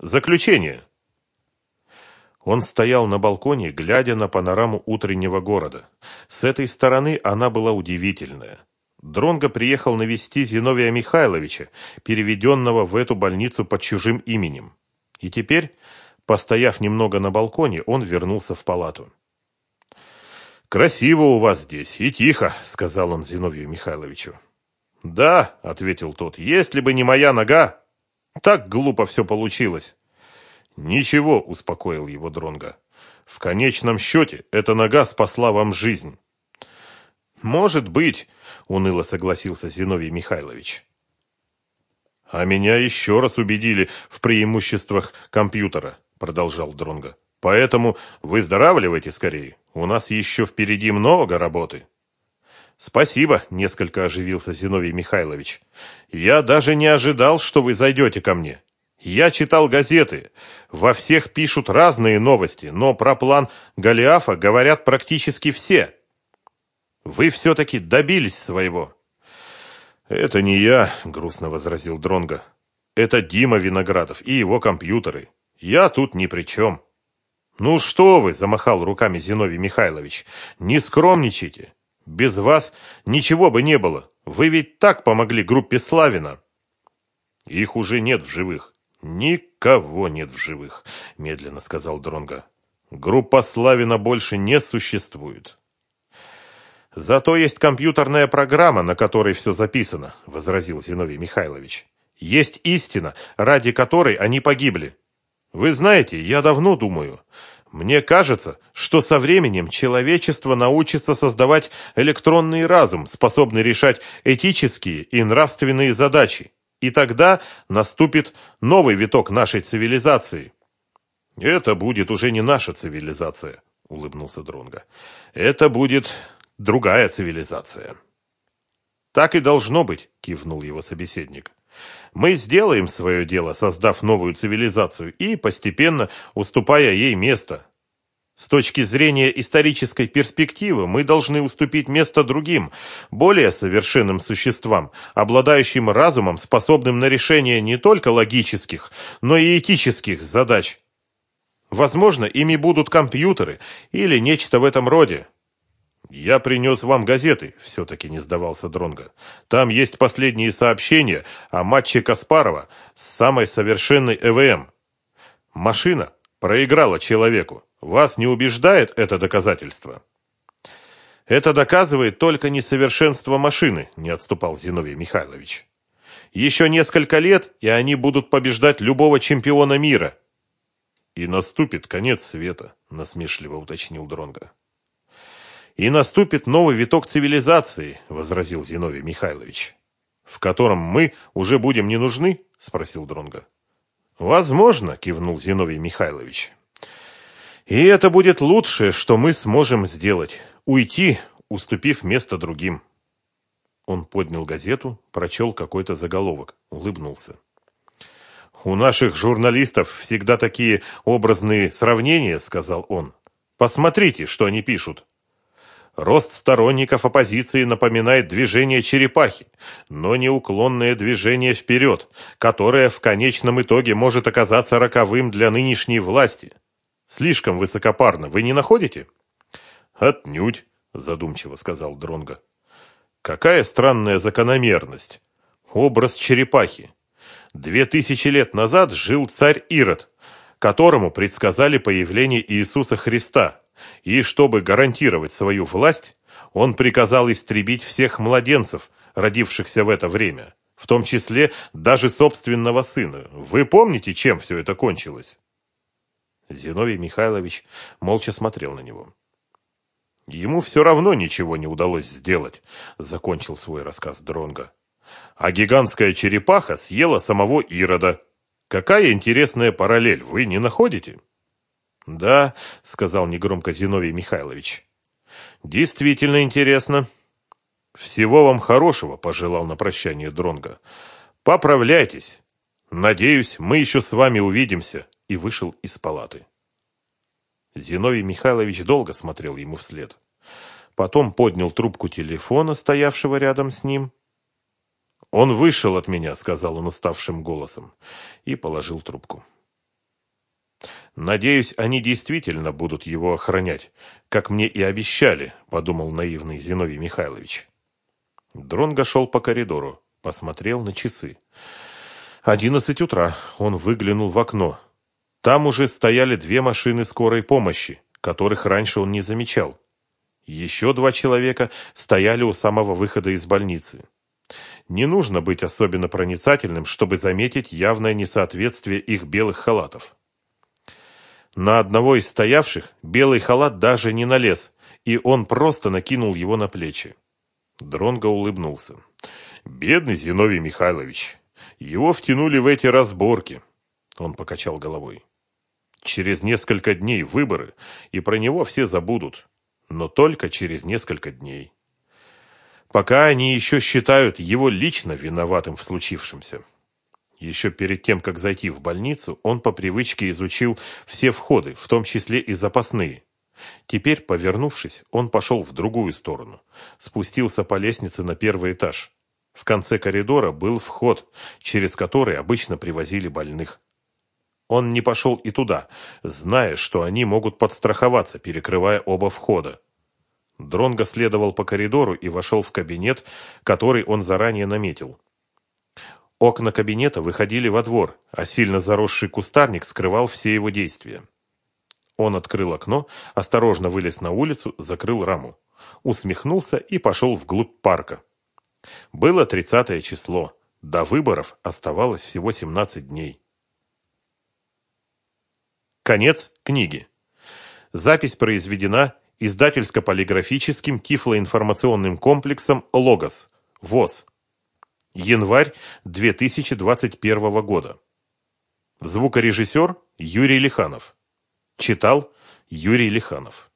Заключение. Он стоял на балконе, глядя на панораму утреннего города. С этой стороны она была удивительная. Дронго приехал навести Зиновия Михайловича, переведенного в эту больницу под чужим именем. И теперь, постояв немного на балконе, он вернулся в палату. «Красиво у вас здесь и тихо», — сказал он Зиновию Михайловичу. «Да», — ответил тот, — «если бы не моя нога, так глупо все получилось». «Ничего», — успокоил его Дронга. «В конечном счете эта нога спасла вам жизнь». «Может быть», — уныло согласился Зиновий Михайлович. «А меня еще раз убедили в преимуществах компьютера», — продолжал Дронга. «Поэтому выздоравливайте скорее. У нас еще впереди много работы». «Спасибо», — несколько оживился Зиновий Михайлович. «Я даже не ожидал, что вы зайдете ко мне. Я читал газеты. Во всех пишут разные новости, но про план Голиафа говорят практически все. Вы все-таки добились своего». «Это не я», — грустно возразил Дронга. «Это Дима Виноградов и его компьютеры. Я тут ни при чем». «Ну что вы!» – замахал руками Зиновий Михайлович. «Не скромничайте. Без вас ничего бы не было. Вы ведь так помогли группе Славина». «Их уже нет в живых». «Никого нет в живых», – медленно сказал Дронга. «Группа Славина больше не существует». «Зато есть компьютерная программа, на которой все записано», – возразил Зиновий Михайлович. «Есть истина, ради которой они погибли. Вы знаете, я давно думаю. Мне кажется, что со временем человечество научится создавать электронный разум, способный решать этические и нравственные задачи. И тогда наступит новый виток нашей цивилизации. Это будет уже не наша цивилизация, улыбнулся Дронга. Это будет другая цивилизация. Так и должно быть, кивнул его собеседник. Мы сделаем свое дело, создав новую цивилизацию и постепенно уступая ей место. С точки зрения исторической перспективы мы должны уступить место другим, более совершенным существам, обладающим разумом, способным на решение не только логических, но и этических задач. Возможно, ими будут компьютеры или нечто в этом роде. «Я принес вам газеты», — все-таки не сдавался Дронга. «Там есть последние сообщения о матче Каспарова с самой совершенной ЭВМ. Машина проиграла человеку. Вас не убеждает это доказательство?» «Это доказывает только несовершенство машины», — не отступал Зиновий Михайлович. «Еще несколько лет, и они будут побеждать любого чемпиона мира». «И наступит конец света», — насмешливо уточнил Дронга. И наступит новый виток цивилизации, возразил Зиновий Михайлович. В котором мы уже будем не нужны? спросил Дронга. Возможно, кивнул Зиновий Михайлович. И это будет лучшее, что мы сможем сделать уйти, уступив место другим. Он поднял газету, прочел какой-то заголовок, улыбнулся. «У наших журналистов всегда такие образные сравнения», — сказал он. «Посмотрите, что они пишут. Рост сторонников оппозиции напоминает движение черепахи, но неуклонное движение вперед, которое в конечном итоге может оказаться роковым для нынешней власти. Слишком высокопарно, вы не находите? Отнюдь, задумчиво сказал Дронга. Какая странная закономерность. Образ черепахи. Две тысячи лет назад жил царь Ирод, которому предсказали появление Иисуса Христа. И чтобы гарантировать свою власть, он приказал истребить всех младенцев, родившихся в это время, в том числе даже собственного сына. Вы помните, чем все это кончилось? Зиновий Михайлович молча смотрел на него. Ему все равно ничего не удалось сделать, закончил свой рассказ Дронга. А гигантская черепаха съела самого Ирода. Какая интересная параллель, вы не находите? «Да», — сказал негромко Зиновий Михайлович. «Действительно интересно». «Всего вам хорошего», — пожелал на прощание Дронга. «Поправляйтесь. Надеюсь, мы еще с вами увидимся», — и вышел из палаты. Зиновий Михайлович долго смотрел ему вслед. Потом поднял трубку телефона, стоявшего рядом с ним. «Он вышел от меня», — сказал он уставшим голосом, и положил трубку. Надеюсь, они действительно будут его охранять, как мне и обещали, подумал наивный Зиновий Михайлович. Дронго шел по коридору, посмотрел на часы. Одиннадцать утра. Он выглянул в окно. Там уже стояли две машины скорой помощи, которых раньше он не замечал. Еще два человека стояли у самого выхода из больницы. Не нужно быть особенно проницательным, чтобы заметить явное несоответствие их белых халатов. На одного из стоявших белый халат даже не налез, и он просто накинул его на плечи. Дронго улыбнулся. «Бедный Зиновий Михайлович. Его втянули в эти разборки». Он покачал головой. «Через несколько дней выборы, и про него все забудут. Но только через несколько дней. Пока они еще считают его лично виноватым в случившемся». Еще перед тем, как зайти в больницу, он по привычке изучил все входы, в том числе и запасные. Теперь, повернувшись, он пошел в другую сторону. Спустился по лестнице на первый этаж. В конце коридора был вход, через который обычно привозили больных. Он не пошел и туда, зная, что они могут подстраховаться, перекрывая оба входа. Дронго следовал по коридору и вошел в кабинет, который он заранее наметил. Окна кабинета выходили во двор, а сильно заросший кустарник скрывал все его действия. Он открыл окно, осторожно вылез на улицу, закрыл раму. Усмехнулся и пошел вглубь парка. Было 30 число. До выборов оставалось всего 17 дней. Конец книги. Запись произведена издательско-полиграфическим тифлоинформационным комплексом «Логос», ВОЗ, Январь 2021 года. Звукорежиссер Юрий Лиханов. Читал Юрий Лиханов.